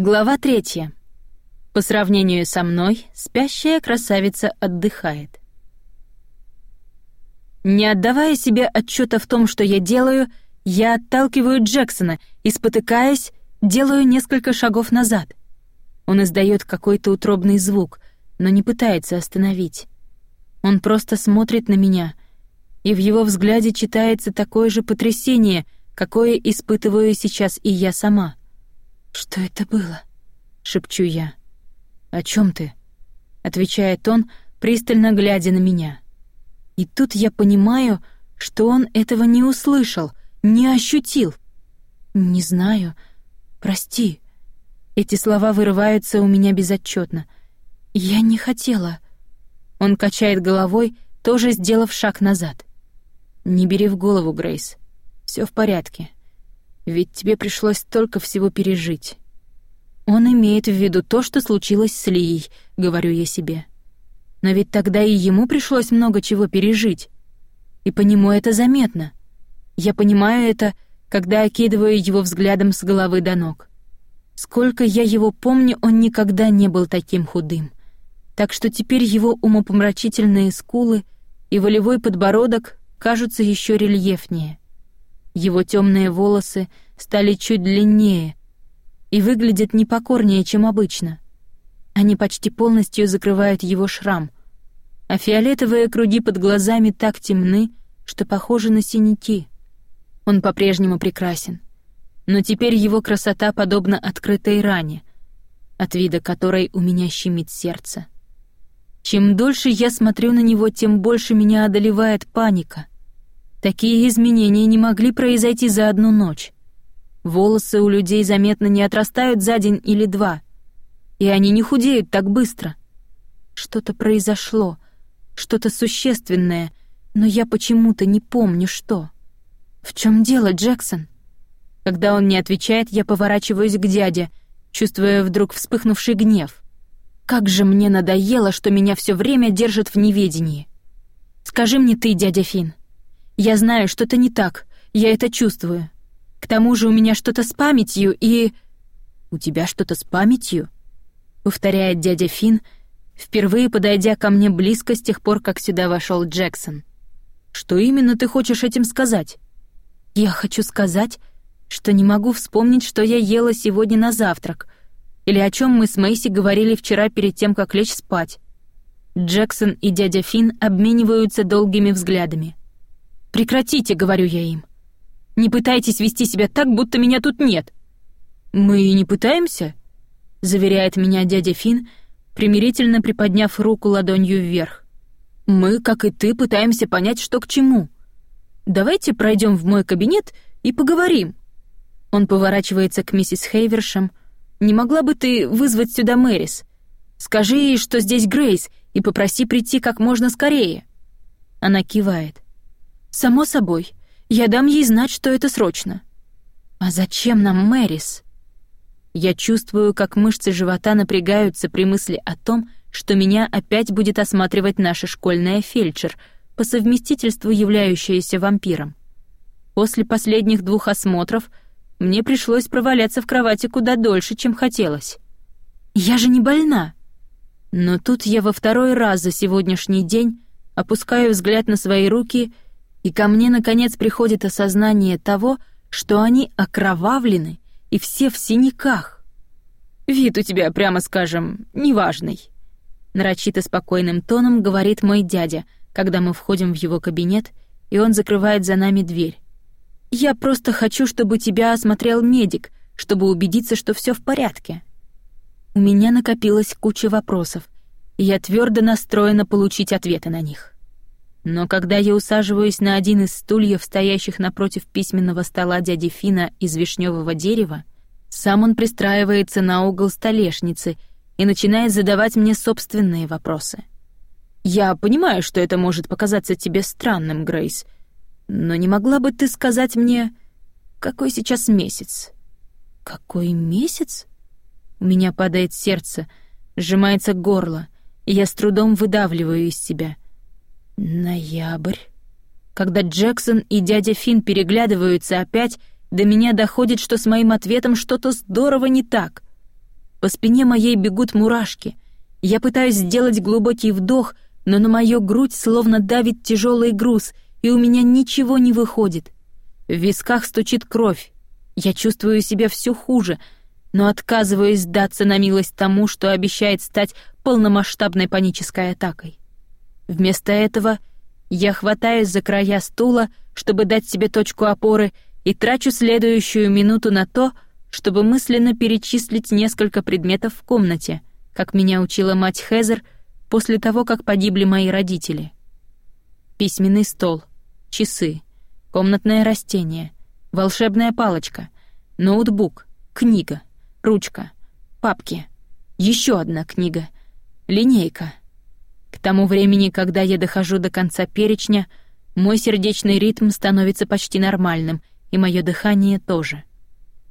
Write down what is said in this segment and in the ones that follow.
Глава третья. По сравнению со мной, спящая красавица отдыхает. Не отдавая себе отчета в том, что я делаю, я отталкиваю Джексона и, спотыкаясь, делаю несколько шагов назад. Он издает какой-то утробный звук, но не пытается остановить. Он просто смотрит на меня, и в его взгляде читается такое же потрясение, какое испытываю сейчас и я сама. «Что это было?» — шепчу я. «О чем ты?» — отвечает он, пристально глядя на меня. И тут я понимаю, что он этого не услышал, не ощутил. «Не знаю. Прости». Эти слова вырываются у меня безотчетно. «Я не хотела». Он качает головой, тоже сделав шаг назад. «Не бери в голову, Грейс. Все в порядке. Ведь тебе пришлось столько всего пережить. Он имеет в виду то, что случилось с Лией, говорю я себе. Но ведь тогда и ему пришлось много чего пережить. И по нему это заметно. Я понимаю это, когда окидываю его взглядом с головы до ног. Сколько я его помню, он никогда не был таким худым. Так что теперь его умопомрачительные скулы и волевой подбородок кажутся еще рельефнее. Его темные волосы стали чуть длиннее и выглядят непокорнее, чем обычно. Они почти полностью закрывают его шрам, а фиолетовые круги под глазами так темны, что похожи на синяки. Он по-прежнему прекрасен, но теперь его красота подобна открытой ране, от вида которой у меня щемит сердце. Чем дольше я смотрю на него, тем больше меня одолевает паника — Такие изменения не могли произойти за одну ночь. Волосы у людей заметно не отрастают за день или два, и они не худеют так быстро. Что-то произошло, что-то существенное, но я почему-то не помню, что. В чем дело, Джексон? Когда он не отвечает, я поворачиваюсь к дяде, чувствуя вдруг вспыхнувший гнев. Как же мне надоело, что меня все время держат в неведении. Скажи мне ты, дядя Фин, я знаю, что-то не так, я это чувствую. К тому же у меня что-то с памятью и... «У тебя что-то с памятью?» — повторяет дядя Фин, впервые подойдя ко мне близко с тех пор, как сюда вошел Джексон. «Что именно ты хочешь этим сказать?» «Я хочу сказать, что не могу вспомнить, что я ела сегодня на завтрак, или о чем мы с Мэйси говорили вчера перед тем, как лечь спать». Джексон и дядя Фин обмениваются долгими взглядами. «Прекратите», — говорю я им. «Не пытайтесь вести себя так, будто меня тут нет». «Мы и не пытаемся», — заверяет меня дядя Фин, примирительно приподняв руку ладонью вверх. «Мы, как и ты, пытаемся понять, что к чему. Давайте пройдем в мой кабинет и поговорим». Он поворачивается к миссис Хейвершем. «Не могла бы ты вызвать сюда Мэрис? Скажи ей, что здесь Грейс, и попроси прийти как можно скорее». Она кивает. «Само собой. Я дам ей знать, что это срочно». «А зачем нам Мэрис?» Я чувствую, как мышцы живота напрягаются при мысли о том, что меня опять будет осматривать наша школьная фельдшер, по совместительству являющаяся вампиром. После последних двух осмотров мне пришлось проваляться в кровати куда дольше, чем хотелось. Я же не больна. Но тут я во второй раз за сегодняшний день опускаю взгляд на свои руки — и ко мне, наконец, приходит осознание того, что они окровавлены и все в синяках. «Вид у тебя, прямо скажем, неважный», — нарочито спокойным тоном говорит мой дядя, когда мы входим в его кабинет, и он закрывает за нами дверь. «Я просто хочу, чтобы тебя осмотрел медик, чтобы убедиться, что все в порядке». У меня накопилась куча вопросов, и я твердо настроена получить ответы на них. Но когда я усаживаюсь на один из стульев, стоящих напротив письменного стола дяди Фина из вишневого дерева, сам он пристраивается на угол столешницы и начинает задавать мне собственные вопросы. «Я понимаю, что это может показаться тебе странным, Грейс, но не могла бы ты сказать мне, какой сейчас месяц?» «Какой месяц?» У меня падает сердце, сжимается горло, и я с трудом выдавливаю из себя — Ноябрь. Когда Джексон и дядя Фин переглядываются опять, до меня доходит, что с моим ответом что-то здорово не так. По спине моей бегут мурашки. Я пытаюсь сделать глубокий вдох, но на мою грудь словно давит тяжелый груз, и у меня ничего не выходит. В висках стучит кровь. Я чувствую себя все хуже, но отказываюсь сдаться на милость тому, что обещает стать полномасштабной панической атакой. Вместо этого я хватаюсь за края стула, чтобы дать себе точку опоры, и трачу следующую минуту на то, чтобы мысленно перечислить несколько предметов в комнате, как меня учила мать Хезер после того, как погибли мои родители. Письменный стол, часы, комнатное растение, волшебная палочка, ноутбук, книга, ручка, папки, еще одна книга, линейка. К тому времени, когда я дохожу до конца перечня, мой сердечный ритм становится почти нормальным, и мое дыхание тоже.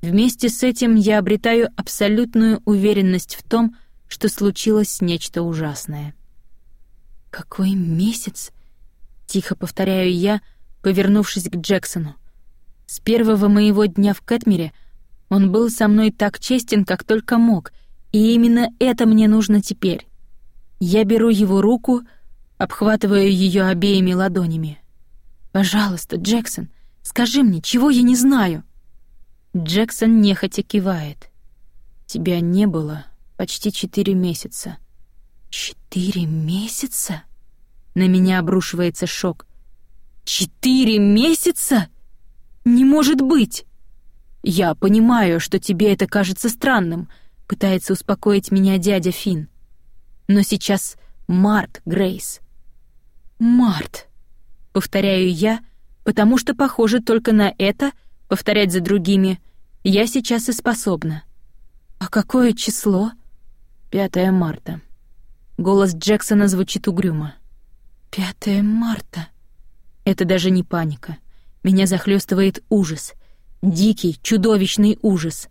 Вместе с этим я обретаю абсолютную уверенность в том, что случилось нечто ужасное. «Какой месяц?» — тихо повторяю я, повернувшись к Джексону. С первого моего дня в Кэтмере он был со мной так честен, как только мог, и именно это мне нужно теперь. Я беру его руку, обхватываю ее обеими ладонями. «Пожалуйста, Джексон, скажи мне, чего я не знаю?» Джексон нехотя кивает. «Тебя не было почти четыре месяца». «Четыре месяца?» На меня обрушивается шок. «Четыре месяца? Не может быть!» «Я понимаю, что тебе это кажется странным», — пытается успокоить меня дядя Финн. «Но сейчас март, Грейс». «Март», — повторяю я, потому что похоже только на это — повторять за другими, я сейчас и способна. А какое число? 5 марта. Голос Джексона звучит угрюмо. 5 марта. Это даже не паника. Меня захлестывает ужас. Дикий, чудовищный ужас.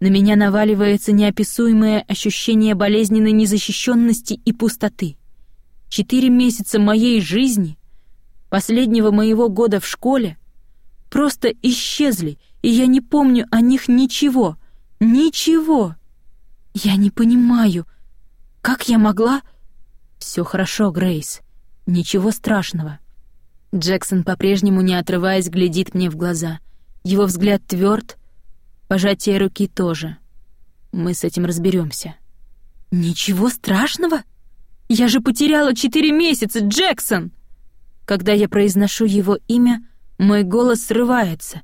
На меня наваливается неописуемое ощущение болезненной незащищенности и пустоты. Четыре месяца моей жизни, последнего моего года в школе, просто исчезли, и я не помню о них ничего. Ничего. Я не понимаю, как я могла... Все хорошо, Грейс. Ничего страшного. Джексон по-прежнему, не отрываясь, глядит мне в глаза. Его взгляд тверд, пожатие руки тоже. Мы с этим разберемся. Ничего страшного? Я же потеряла четыре месяца, Джексон! Когда я произношу его имя, мой голос срывается.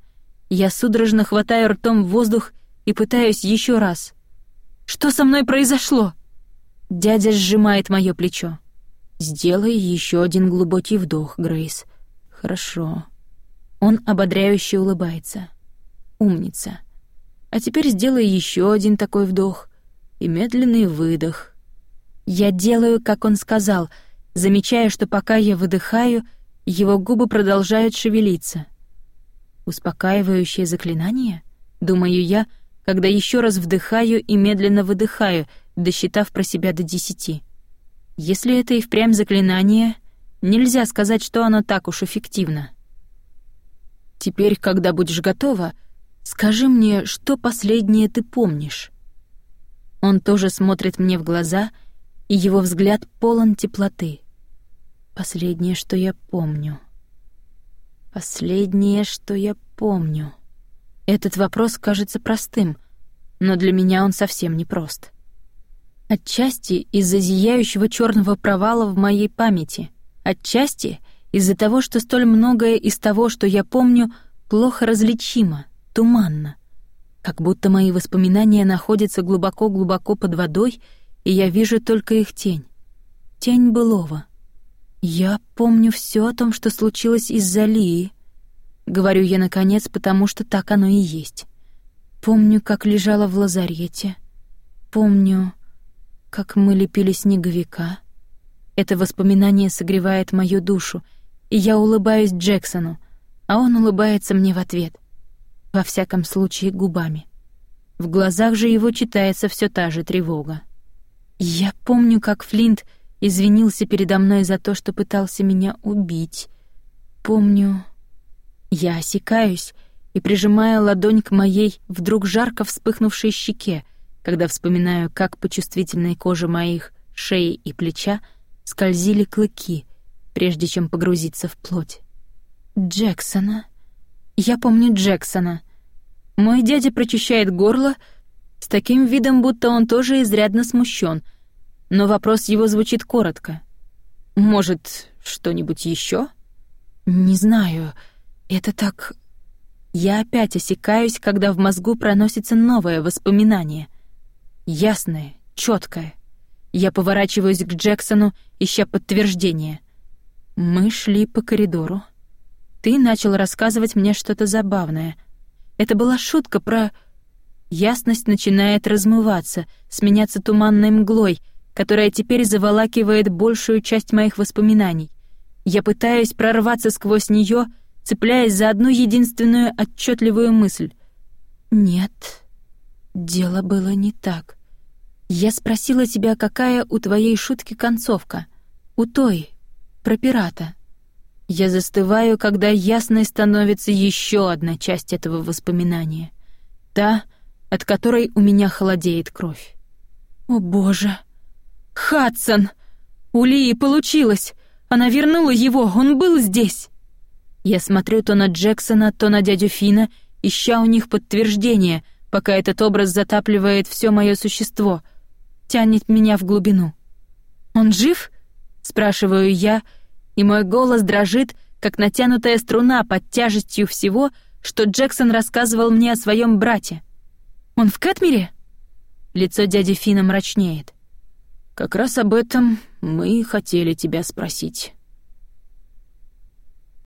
Я судорожно хватаю ртом воздух и пытаюсь еще раз. Что со мной произошло? Дядя сжимает мое плечо. Сделай еще один глубокий вдох, Грейс. Хорошо. Он ободряюще улыбается. Умница. А теперь сделай еще один такой вдох и медленный выдох. Я делаю, как он сказал, замечая, что пока я выдыхаю, его губы продолжают шевелиться. Успокаивающее заклинание? Думаю я, когда еще раз вдыхаю и медленно выдыхаю, досчитав про себя до десяти. Если это и впрямь заклинание, нельзя сказать, что оно так уж эффективно. Теперь, когда будешь готова, скажи мне, что последнее ты помнишь. Он тоже смотрит мне в глаза, и его взгляд полон теплоты. Последнее, что я помню. Последнее, что я помню. Этот вопрос кажется простым, но для меня он совсем не прост. Отчасти из-за зияющего черного провала в моей памяти, отчасти из-за того, что столь многое из того, что я помню, плохо различимо, туманно. Как будто мои воспоминания находятся глубоко-глубоко под водой, и я вижу только их тень. Тень былого — «Я помню все о том, что случилось из-за Лии», — говорю я наконец, потому что так оно и есть. Помню, как лежала в лазарете. Помню, как мы лепили снеговика. Это воспоминание согревает мою душу, и я улыбаюсь Джексону, а он улыбается мне в ответ. Во всяком случае, губами. В глазах же его читается все та же тревога. Я помню, как Флинт извинился передо мной за то, что пытался меня убить. Помню... Я осекаюсь и прижимаю ладонь к моей вдруг жарко вспыхнувшей щеке, когда вспоминаю, как по чувствительной коже моих шеи и плеча скользили клыки, прежде чем погрузиться в плоть. Джексона. Я помню Джексона. Мой дядя прочищает горло с таким видом, будто он тоже изрядно смущен, но вопрос его звучит коротко. «Может, что-нибудь еще? «Не знаю. Это так...» Я опять осекаюсь, когда в мозгу проносится новое воспоминание. Ясное, четкое. Я поворачиваюсь к Джексону, ища подтверждение. Мы шли по коридору. Ты начал рассказывать мне что-то забавное. Это была шутка про... Ясность начинает размываться, сменяться туманной мглой, которая теперь заволакивает большую часть моих воспоминаний. Я пытаюсь прорваться сквозь нее, цепляясь за одну единственную отчетливую мысль. «Нет, дело было не так. Я спросила тебя, какая у твоей шутки концовка. У той, про пирата». Я застываю, когда ясной становится еще одна часть этого воспоминания. Та, от которой у меня холодеет кровь. «О, боже! Хадсон! У Лии получилось! Она вернула его, он был здесь!» Я смотрю то на Джексона, то на дядю Фина, ища у них подтверждение, пока этот образ затапливает все мое существо, тянет меня в глубину. «Он жив?» — спрашиваю я, — и мой голос дрожит, как натянутая струна под тяжестью всего, что Джексон рассказывал мне о своем брате. «Он в Кэтмире?» Лицо дяди Фина мрачнеет. «Как раз об этом мы и хотели тебя спросить».